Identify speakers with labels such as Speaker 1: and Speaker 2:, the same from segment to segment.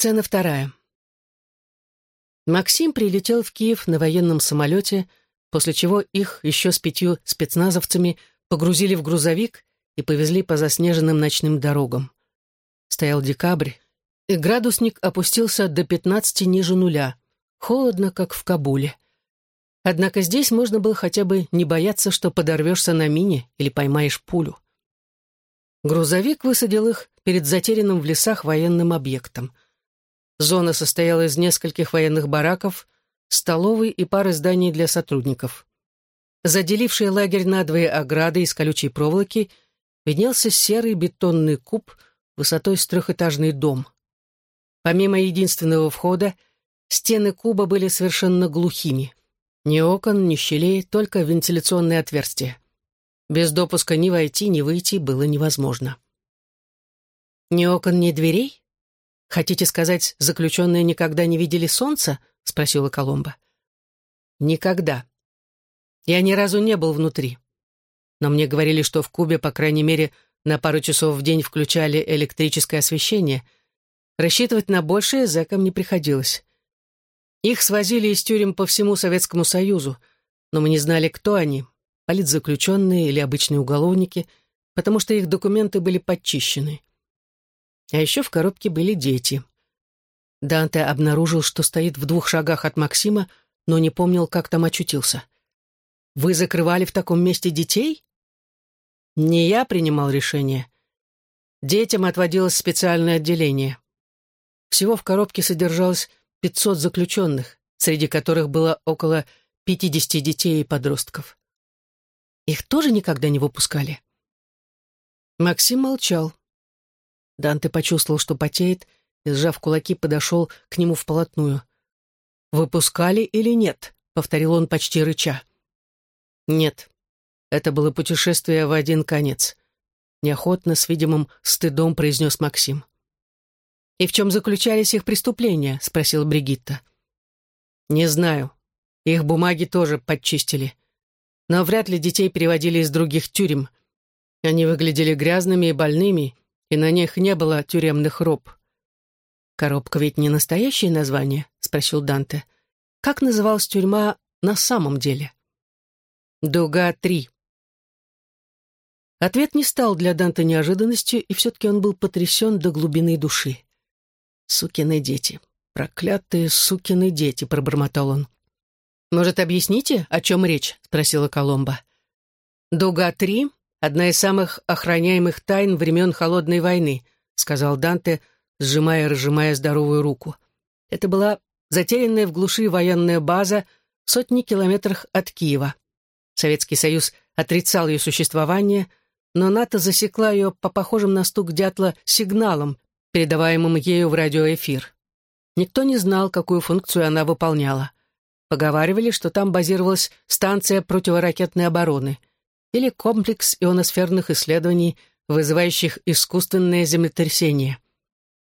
Speaker 1: Сцена вторая. Максим прилетел в Киев на военном самолете, после чего их еще с пятью спецназовцами погрузили в грузовик и повезли по заснеженным ночным дорогам. Стоял декабрь, и градусник опустился до 15 ниже нуля. Холодно, как в Кабуле. Однако здесь можно было хотя бы не бояться, что подорвешься на мине или поймаешь пулю. Грузовик высадил их перед затерянным в лесах военным объектом. Зона состояла из нескольких военных бараков, столовой и пары зданий для сотрудников. Заделивший лагерь надвое ограды из колючей проволоки виднелся серый бетонный куб высотой с трехэтажный дом. Помимо единственного входа, стены куба были совершенно глухими. Ни окон, ни щелей, только вентиляционные отверстия. Без допуска ни войти, ни выйти было невозможно. «Ни окон, ни дверей? Хотите сказать, заключенные никогда не видели солнца?» — спросила Коломба. «Никогда. Я ни разу не был внутри. Но мне говорили, что в Кубе, по крайней мере, на пару часов в день включали электрическое освещение. Рассчитывать на большее зэкам не приходилось. Их свозили из тюрем по всему Советскому Союзу, но мы не знали, кто они, политзаключенные или обычные уголовники, потому что их документы были подчищены. А еще в коробке были дети. Данте обнаружил, что стоит в двух шагах от Максима, но не помнил, как там очутился. «Вы закрывали в таком месте детей?» Не я принимал решение. Детям отводилось специальное отделение. Всего в коробке содержалось 500 заключенных, среди которых было около 50 детей и подростков. Их тоже никогда не выпускали? Максим молчал. Данте почувствовал, что потеет, и, сжав кулаки, подошел к нему вплотную. «Выпускали или нет?» — повторил он почти рыча. «Нет. Это было путешествие в один конец. Неохотно, с видимым стыдом произнес Максим. «И в чем заключались их преступления?» — спросила Бригитта. «Не знаю. Их бумаги тоже подчистили. Но вряд ли детей переводили из других тюрем. Они выглядели грязными и больными, и на них не было тюремных роб». «Коробка ведь не настоящее название?» — спросил Данте. «Как называлась тюрьма на самом деле?» «Дуга-3», Ответ не стал для Данте неожиданностью, и все-таки он был потрясен до глубины души. «Сукины дети! Проклятые сукины дети!» — пробормотал он. «Может, объясните, о чем речь?» — спросила Коломба. «Дуга-3 — одна из самых охраняемых тайн времен Холодной войны», — сказал Данте, сжимая и разжимая здоровую руку. Это была затерянная в глуши военная база в сотни километрах от Киева. Советский Союз отрицал ее существование — но НАТО засекла ее по похожим на стук дятла сигналам, передаваемым ею в радиоэфир. Никто не знал, какую функцию она выполняла. Поговаривали, что там базировалась станция противоракетной обороны или комплекс ионосферных исследований, вызывающих искусственное землетрясение.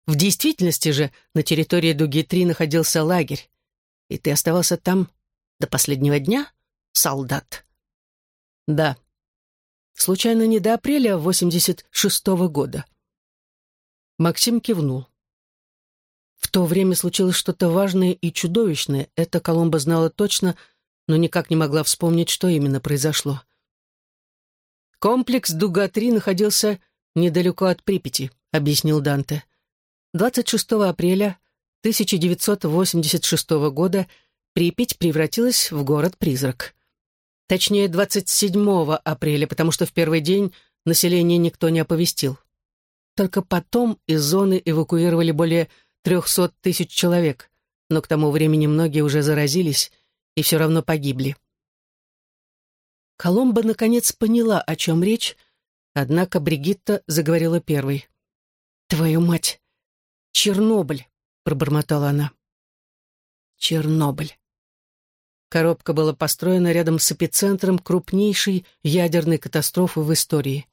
Speaker 1: В действительности же на территории Дуги-3 находился лагерь, и ты оставался там до последнего дня, солдат? Да, Случайно не до апреля 86-го года. Максим кивнул. В то время случилось что-то важное и чудовищное. Это Коломба знала точно, но никак не могла вспомнить, что именно произошло. «Комплекс Дуга-3 находился недалеко от Припяти», — объяснил Данте. 26 апреля 1986 года Припять превратилась в город-призрак. Точнее, 27 апреля, потому что в первый день население никто не оповестил. Только потом из зоны эвакуировали более 300 тысяч человек, но к тому времени многие уже заразились и все равно погибли. Коломба наконец поняла, о чем речь, однако Бригитта заговорила первой. «Твою мать! Чернобыль!» — пробормотала она. «Чернобыль!» Коробка была построена рядом с эпицентром крупнейшей ядерной катастрофы в истории.